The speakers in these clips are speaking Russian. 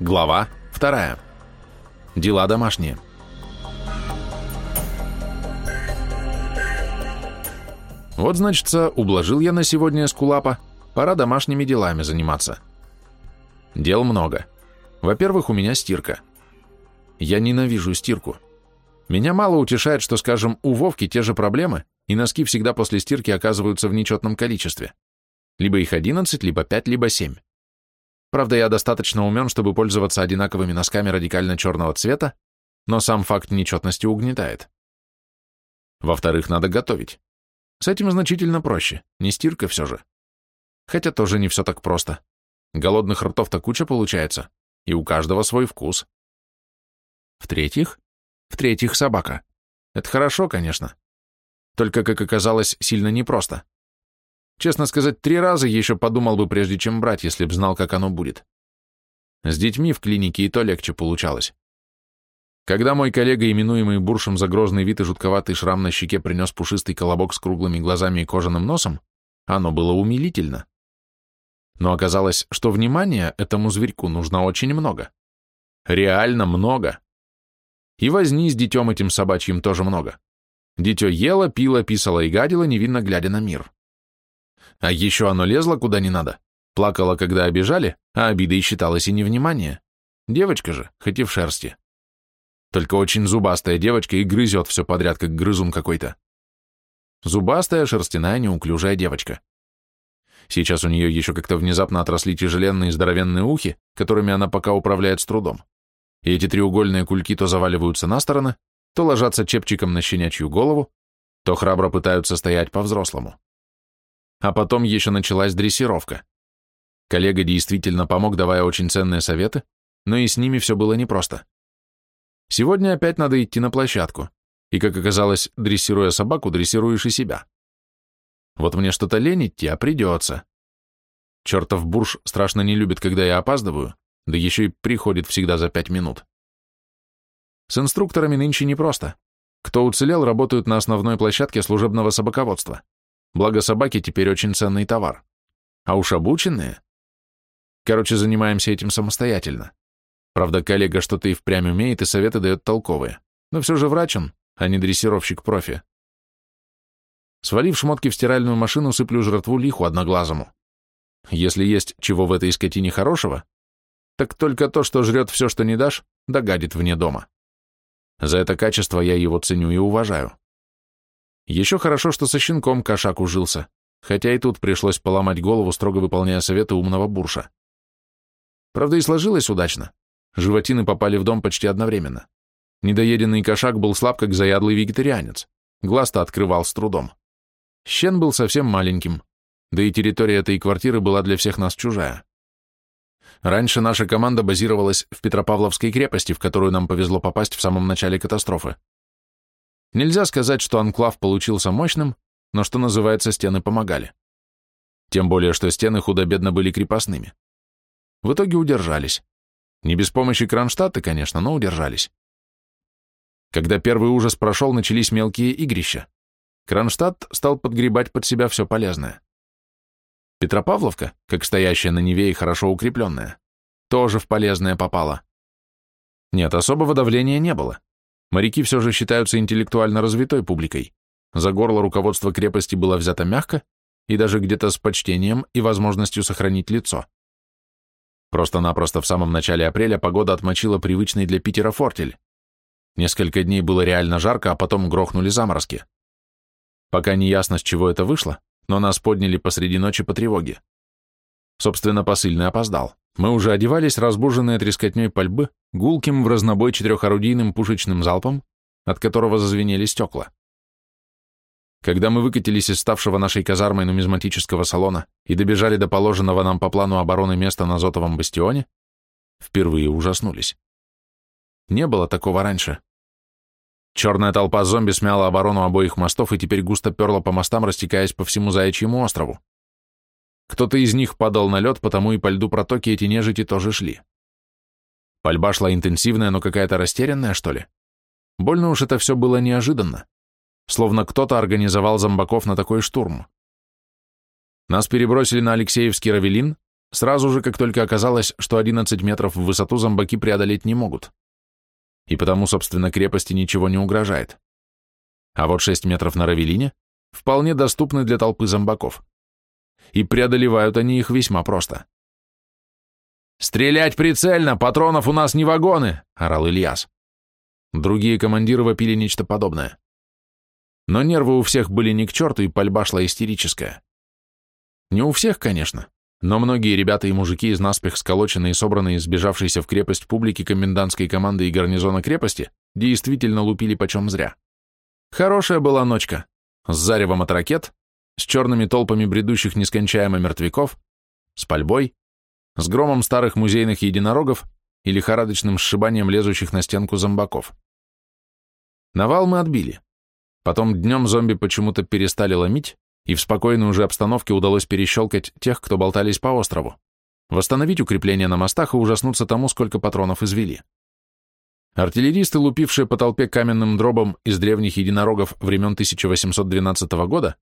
Глава 2. Дела домашние. Вот, значится, ублажил я на сегодня Эскулапа, пора домашними делами заниматься. Дел много. Во-первых, у меня стирка. Я ненавижу стирку. Меня мало утешает, что, скажем, у Вовки те же проблемы, и носки всегда после стирки оказываются в нечетном количестве. Либо их 11, либо 5, либо 7. Правда, я достаточно умен, чтобы пользоваться одинаковыми носками радикально черного цвета, но сам факт нечетности угнетает. Во-вторых, надо готовить. С этим значительно проще, не стирка все же. Хотя тоже не все так просто. Голодных ртов-то куча получается, и у каждого свой вкус. В-третьих, в-третьих, собака. Это хорошо, конечно. Только, как оказалось, сильно непросто. Честно сказать, три раза еще подумал бы, прежде чем брать, если б знал, как оно будет. С детьми в клинике и то легче получалось. Когда мой коллега, именуемый Буршем за грозный вид и жутковатый шрам на щеке, принес пушистый колобок с круглыми глазами и кожаным носом, оно было умилительно. Но оказалось, что внимания этому зверьку нужно очень много. Реально много. И возни с детем этим собачьим тоже много. Дитё ело, пило, писало и гадило, невинно глядя на мир. А еще оно лезло куда не надо, плакало, когда обижали, а обидой считалось и невнимание. Девочка же, хоть и в шерсти. Только очень зубастая девочка и грызет все подряд, как грызун какой-то. Зубастая, шерстяная, неуклюжая девочка. Сейчас у нее еще как-то внезапно отросли тяжеленные здоровенные ухи, которыми она пока управляет с трудом. И эти треугольные кульки то заваливаются на стороны, то ложатся чепчиком на щенячью голову, то храбро пытаются стоять по-взрослому. А потом еще началась дрессировка. Коллега действительно помог, давая очень ценные советы, но и с ними все было непросто. Сегодня опять надо идти на площадку, и, как оказалось, дрессируя собаку, дрессируешь и себя. Вот мне что-то лень идти, а придется. Чертов бурж страшно не любит, когда я опаздываю, да еще и приходит всегда за пять минут. С инструкторами нынче непросто. Кто уцелел, работают на основной площадке служебного собаководства. Благо собаки теперь очень ценный товар. А уж обученные... Короче, занимаемся этим самостоятельно. Правда, коллега что-то и впрямь умеет и советы дает толковые. Но все же врач он, а не дрессировщик-профи. Свалив шмотки в стиральную машину, сыплю жратву лиху одноглазому. Если есть чего в этой скотине хорошего, так только то, что жрет все, что не дашь, да гадит вне дома. За это качество я его ценю и уважаю. Еще хорошо, что со щенком кошак ужился, хотя и тут пришлось поломать голову, строго выполняя советы умного бурша. Правда, и сложилось удачно. Животины попали в дом почти одновременно. Недоеденный кошак был слаб, как заядлый вегетарианец. Глаз-то открывал с трудом. Щен был совсем маленьким, да и территория этой квартиры была для всех нас чужая. Раньше наша команда базировалась в Петропавловской крепости, в которую нам повезло попасть в самом начале катастрофы. Нельзя сказать, что анклав получился мощным, но, что называется, стены помогали. Тем более, что стены худо-бедно были крепостными. В итоге удержались. Не без помощи Кронштадта, конечно, но удержались. Когда первый ужас прошел, начались мелкие игрища. Кронштадт стал подгребать под себя все полезное. Петропавловка, как стоящая на Неве и хорошо укрепленная, тоже в полезное попала. Нет, особого давления не было. Моряки все же считаются интеллектуально развитой публикой. За горло руководство крепости было взято мягко и даже где-то с почтением и возможностью сохранить лицо. Просто-напросто в самом начале апреля погода отмочила привычный для Питера фортель. Несколько дней было реально жарко, а потом грохнули заморозки. Пока не ясно, с чего это вышло, но нас подняли посреди ночи по тревоге. Собственно, посыльный опоздал. Мы уже одевались, разбуженные трескотней пальбы, гулким в разнобой четырехорудийным пушечным залпом, от которого зазвенели стекла. Когда мы выкатились из ставшего нашей казармой нумизматического салона и добежали до положенного нам по плану обороны места на Зотовом бастионе, впервые ужаснулись. Не было такого раньше. Черная толпа зомби смяла оборону обоих мостов и теперь густо перла по мостам, растекаясь по всему Заячьему острову. Кто-то из них падал на лед, потому и по льду протоки эти нежити тоже шли. Пальба шла интенсивная, но какая-то растерянная, что ли. Больно уж это все было неожиданно. Словно кто-то организовал зомбаков на такой штурм. Нас перебросили на Алексеевский Равелин, сразу же, как только оказалось, что 11 метров в высоту зомбаки преодолеть не могут. И потому, собственно, крепости ничего не угрожает. А вот 6 метров на Равелине вполне доступны для толпы зомбаков. И преодолевают они их весьма просто. «Стрелять прицельно! Патронов у нас не вагоны!» — орал Ильяс. Другие командиры вопили нечто подобное. Но нервы у всех были не к черту, и пальба шла истерическая. Не у всех, конечно, но многие ребята и мужики из наспех сколоченные и собранные из сбежавшейся в крепость публики комендантской команды и гарнизона крепости действительно лупили почем зря. Хорошая была ночка, с заревом от ракет, с черными толпами бредущих нескончаемо мертвяков, с пальбой, с громом старых музейных единорогов и лихорадочным сшибанием лезущих на стенку зомбаков. Навал мы отбили. Потом днем зомби почему-то перестали ломить, и в спокойной уже обстановке удалось перещелкать тех, кто болтались по острову, восстановить укрепления на мостах и ужаснуться тому, сколько патронов извели. Артиллеристы, лупившие по толпе каменным дробом из древних единорогов времен 1812 года,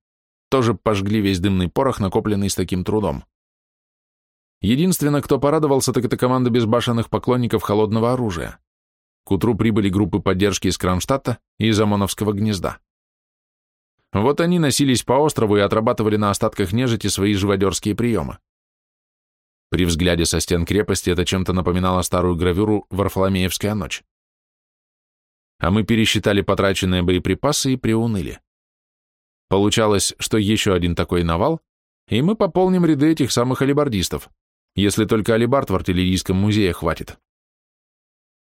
тоже пожгли весь дымный порох, накопленный с таким трудом. Единственное, кто порадовался, так это команда безбашенных поклонников холодного оружия. К утру прибыли группы поддержки из Кронштадта и из Омоновского гнезда. Вот они носились по острову и отрабатывали на остатках нежити свои живодерские приемы. При взгляде со стен крепости это чем-то напоминало старую гравюру «Варфоломеевская ночь». А мы пересчитали потраченные боеприпасы и приуныли. Получалось, что еще один такой навал, и мы пополним ряды этих самых алибардистов, если только алибард в артиллерийском музее хватит.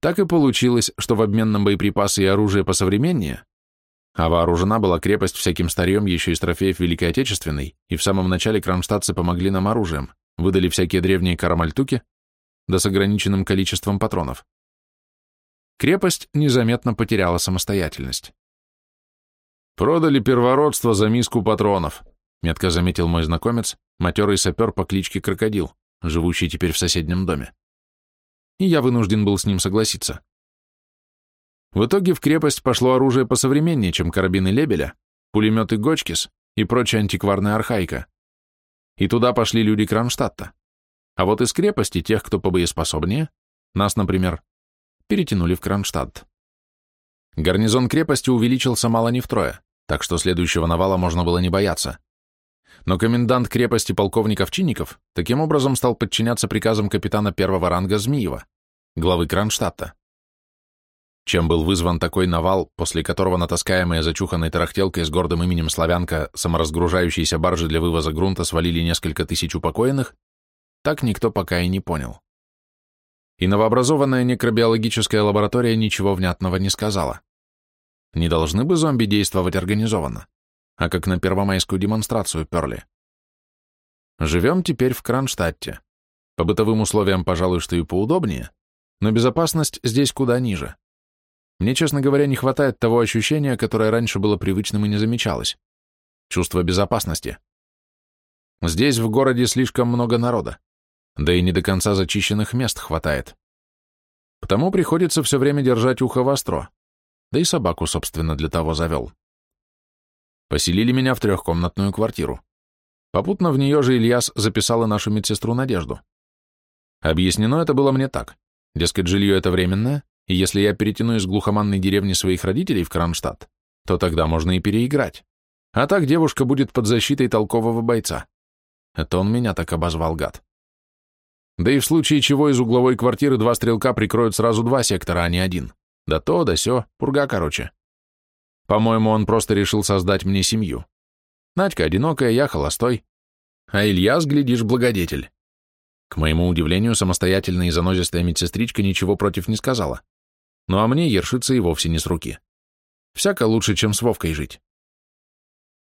Так и получилось, что в обмен на боеприпасы и оружие посовременнее а вооружена была крепость всяким старьем еще из трофеев Великой Отечественной, и в самом начале кронштадтцы помогли нам оружием, выдали всякие древние карамальтуки, да с ограниченным количеством патронов. Крепость незаметно потеряла самостоятельность. «Продали первородство за миску патронов», метко заметил мой знакомец, матерый сапер по кличке Крокодил, живущий теперь в соседнем доме. И я вынужден был с ним согласиться. В итоге в крепость пошло оружие посовременнее, чем карабины Лебеля, пулеметы Гочкис и прочая антикварная архаика. И туда пошли люди Кронштадта. А вот из крепости тех, кто побоеспособнее, нас, например, перетянули в Кронштадт. Гарнизон крепости увеличился мало не втрое, так что следующего навала можно было не бояться. Но комендант крепости полковник Овчинников таким образом стал подчиняться приказам капитана первого ранга Змиева, главы Кронштадта. Чем был вызван такой навал, после которого натаскаемые зачуханной тарахтелкой с гордым именем славянка саморазгружающиеся баржи для вывоза грунта свалили несколько тысяч упокоенных, так никто пока и не понял. И новообразованная некробиологическая лаборатория ничего внятного не сказала. Не должны бы зомби действовать организованно, а как на первомайскую демонстрацию перли. Живем теперь в Кронштадте. По бытовым условиям, пожалуй, что и поудобнее, но безопасность здесь куда ниже. Мне, честно говоря, не хватает того ощущения, которое раньше было привычным и не замечалось. Чувство безопасности. Здесь, в городе, слишком много народа, да и не до конца зачищенных мест хватает. Потому приходится все время держать ухо востро, да и собаку, собственно, для того завел. Поселили меня в трехкомнатную квартиру. Попутно в нее же Ильяс записал и нашу медсестру Надежду. Объяснено это было мне так. Дескать, жилье это временное, и если я перетяну из глухоманной деревни своих родителей в Кронштадт, то тогда можно и переиграть. А так девушка будет под защитой толкового бойца. Это он меня так обозвал, гад. Да и в случае чего из угловой квартиры два стрелка прикроют сразу два сектора, а не один. Да то, да сё, пурга короче. По-моему, он просто решил создать мне семью. Надька одинокая, я холостой. А Ильяс, глядишь, благодетель. К моему удивлению, самостоятельная и занозистая медсестричка ничего против не сказала. Ну а мне ершиться и вовсе не с руки. Всяко лучше, чем с Вовкой жить.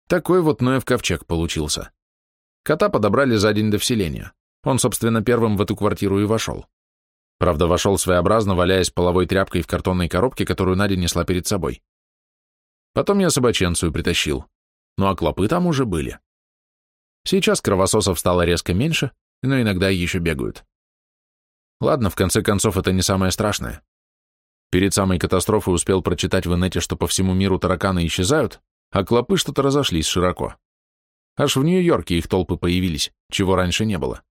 Такой вот Ноев ковчег получился. Кота подобрали за день до вселения. Он, собственно, первым в эту квартиру и вошел. Правда, вошел своеобразно, валяясь половой тряпкой в картонной коробке, которую Надя несла перед собой. Потом я собаченцию притащил. Ну а клопы там уже были. Сейчас кровососов стало резко меньше, но иногда еще бегают. Ладно, в конце концов, это не самое страшное. Перед самой катастрофой успел прочитать в инете, что по всему миру тараканы исчезают, а клопы что-то разошлись широко. Аж в Нью-Йорке их толпы появились, чего раньше не было.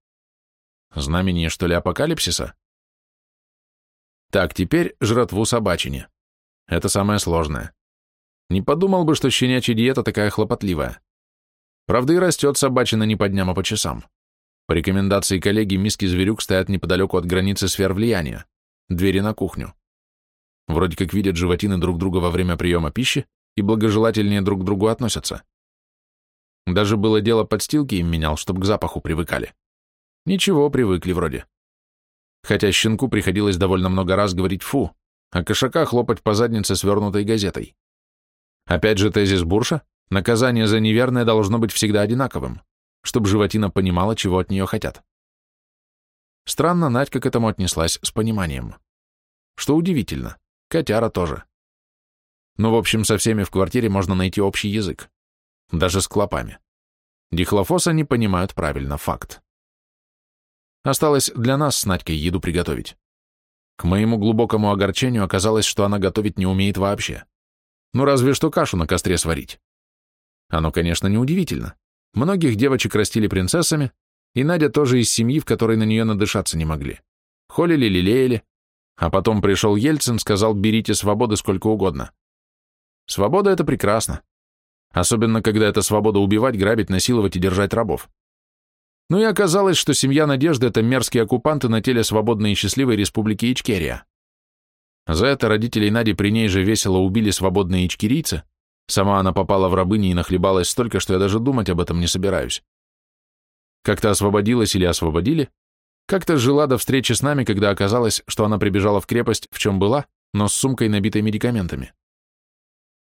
Знамение, что ли, апокалипсиса? Так, теперь жратву собачине. Это самое сложное. Не подумал бы, что щенячья диета такая хлопотливая. Правда, и растет собачина не по дням, а по часам. По рекомендации коллеги, миски зверюк стоят неподалеку от границы сфер влияния, двери на кухню. Вроде как видят животины друг друга во время приема пищи и благожелательнее друг к другу относятся. Даже было дело подстилки им менял, чтобы к запаху привыкали. Ничего, привыкли вроде. Хотя щенку приходилось довольно много раз говорить «фу», а кошака хлопать по заднице свернутой газетой. Опять же тезис Бурша, наказание за неверное должно быть всегда одинаковым, чтобы животина понимала, чего от нее хотят. Странно, Надька к этому отнеслась с пониманием. Что удивительно, котяра тоже. Но, в общем, со всеми в квартире можно найти общий язык. Даже с клопами. Дихлофоса не понимают правильно, факт. Осталось для нас с Надькой еду приготовить. К моему глубокому огорчению оказалось, что она готовить не умеет вообще. Ну, разве что кашу на костре сварить. Оно, конечно, неудивительно. Многих девочек растили принцессами, и Надя тоже из семьи, в которой на нее надышаться не могли. Холили, лелеяли. А потом пришел Ельцин, сказал, берите свободы сколько угодно. Свобода — это прекрасно. Особенно, когда это свобода убивать, грабить, насиловать и держать рабов. Ну и оказалось, что семья Надежды — это мерзкие оккупанты на теле свободной и счастливой республики Ичкерия. За это родителей Нади при ней же весело убили свободные ичкерийцы, сама она попала в рабыни и нахлебалась столько, что я даже думать об этом не собираюсь. Как-то освободилась или освободили, как-то жила до встречи с нами, когда оказалось, что она прибежала в крепость, в чем была, но с сумкой, набитой медикаментами.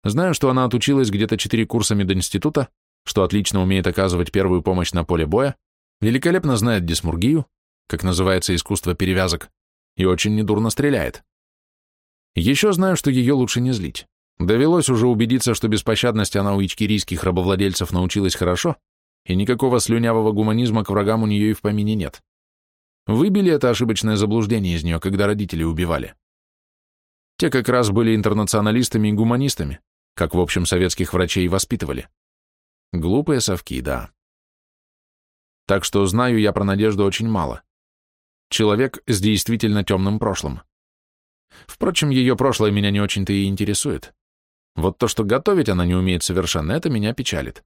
Знаю, что она отучилась где-то четыре курса мединститута, что отлично умеет оказывать первую помощь на поле боя, великолепно знает дисмургию, как называется искусство перевязок, и очень недурно стреляет. Еще знаю, что ее лучше не злить. Довелось уже убедиться, что беспощадности она у ичкирийских рабовладельцев научилась хорошо, и никакого слюнявого гуманизма к врагам у нее и в помине нет. Выбили это ошибочное заблуждение из нее, когда родители убивали. Те как раз были интернационалистами и гуманистами, как, в общем, советских врачей воспитывали. Глупые совки, да. Так что знаю я про Надежду очень мало. Человек с действительно темным прошлым. Впрочем, ее прошлое меня не очень-то и интересует. Вот то, что готовить она не умеет совершенно, это меня печалит.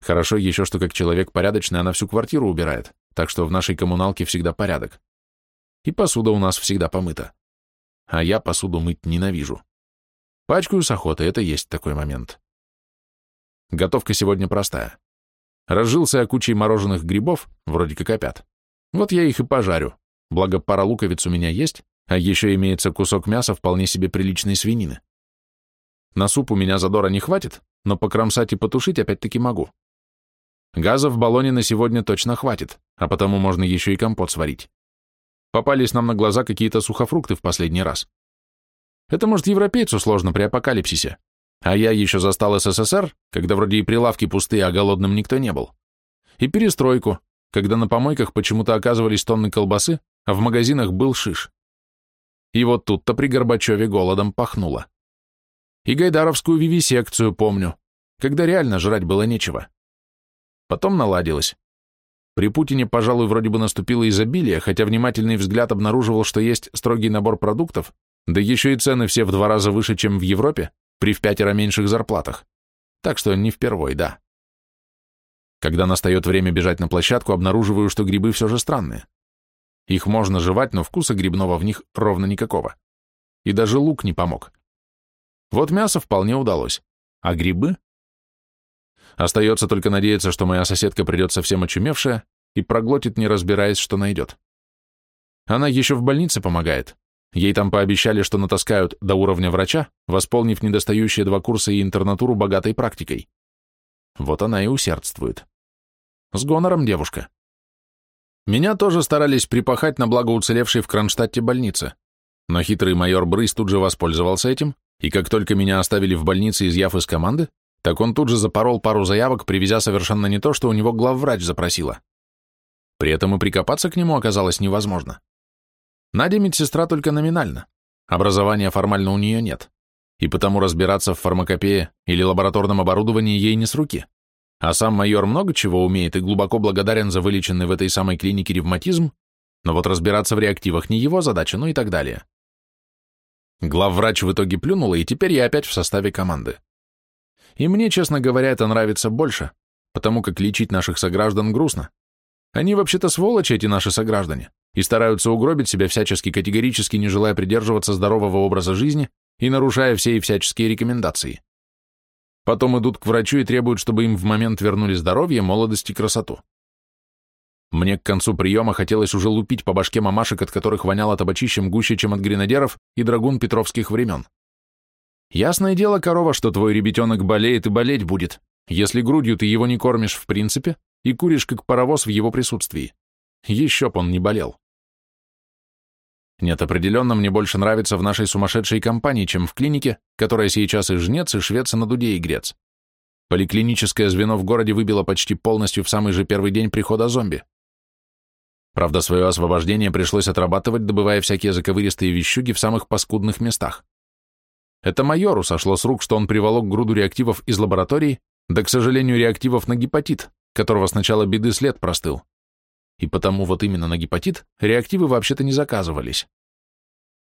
Хорошо еще, что как человек порядочный она всю квартиру убирает, так что в нашей коммуналке всегда порядок. И посуда у нас всегда помыта. А я посуду мыть ненавижу. Пачкаю с охоты, это есть такой момент. Готовка сегодня простая. Разжился я кучей мороженых грибов, вроде как опят. Вот я их и пожарю, благо пара луковиц у меня есть, а еще имеется кусок мяса вполне себе приличной свинины. На суп у меня задора не хватит, но покромсать и потушить опять-таки могу. Газа в баллоне на сегодня точно хватит, а потому можно еще и компот сварить. Попались нам на глаза какие-то сухофрукты в последний раз. Это, может, европейцу сложно при апокалипсисе, а я еще застал СССР, когда вроде и прилавки пустые, а голодным никто не был. И перестройку, когда на помойках почему-то оказывались тонны колбасы, а в магазинах был шиш. И вот тут-то при Горбачеве голодом пахнуло. И гайдаровскую вивисекцию помню, когда реально жрать было нечего. Потом наладилось. При Путине, пожалуй, вроде бы наступило изобилие, хотя внимательный взгляд обнаруживал, что есть строгий набор продуктов, да еще и цены все в два раза выше, чем в Европе, при в пятеро меньших зарплатах. Так что не впервой, да. Когда настает время бежать на площадку, обнаруживаю, что грибы все же странные. Их можно жевать, но вкуса грибного в них ровно никакого. И даже лук не помог. Вот мясо вполне удалось. А грибы? Остается только надеяться, что моя соседка придет совсем очумевшая и проглотит, не разбираясь, что найдет. Она еще в больнице помогает. Ей там пообещали, что натаскают до уровня врача, восполнив недостающие два курса и интернатуру богатой практикой. Вот она и усердствует. С гонором девушка. Меня тоже старались припахать на благо уцелевшей в Кронштадте больнице. Но хитрый майор Брыс тут же воспользовался этим, и как только меня оставили в больнице, изъяв из команды, так он тут же запорол пару заявок, привезя совершенно не то, что у него главврач запросила. При этом и прикопаться к нему оказалось невозможно. Надя медсестра только номинально, образования формально у нее нет, и потому разбираться в фармакопее или лабораторном оборудовании ей не с руки. А сам майор много чего умеет и глубоко благодарен за вылеченный в этой самой клинике ревматизм, но вот разбираться в реактивах не его задача, ну и так далее. Главврач в итоге плюнула, и теперь я опять в составе команды. И мне, честно говоря, это нравится больше, потому как лечить наших сограждан грустно. Они вообще-то сволочи, эти наши сограждане, и стараются угробить себя всячески категорически, не желая придерживаться здорового образа жизни и нарушая все и всяческие рекомендации. Потом идут к врачу и требуют, чтобы им в момент вернули здоровье, молодость и красоту. Мне к концу приема хотелось уже лупить по башке мамашек, от которых воняло табачищем гуще, чем от гренадеров и драгун петровских времен. Ясное дело, корова, что твой ребятенок болеет и болеть будет, если грудью ты его не кормишь в принципе и куришь как паровоз в его присутствии. Еще б он не болел. Нет, определенно мне больше нравится в нашей сумасшедшей компании, чем в клинике, которая сейчас и жнец, и швец, и на дуде и грец. Поликлиническое звено в городе выбило почти полностью в самый же первый день прихода зомби. Правда, свое освобождение пришлось отрабатывать, добывая всякие заковыристые вещуги в самых паскудных местах. Это майору сошло с рук, что он приволок груду реактивов из лаборатории, да, к сожалению, реактивов на гепатит, которого сначала беды след простыл. И потому вот именно на гепатит реактивы вообще-то не заказывались.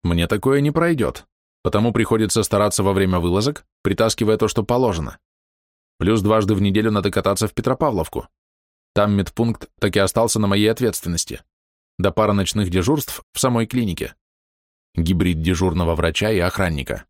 Мне такое не пройдет, потому приходится стараться во время вылазок, притаскивая то, что положено. Плюс дважды в неделю надо кататься в Петропавловку. Там медпункт так и остался на моей ответственности. До пары ночных дежурств в самой клинике. Гибрид дежурного врача и охранника.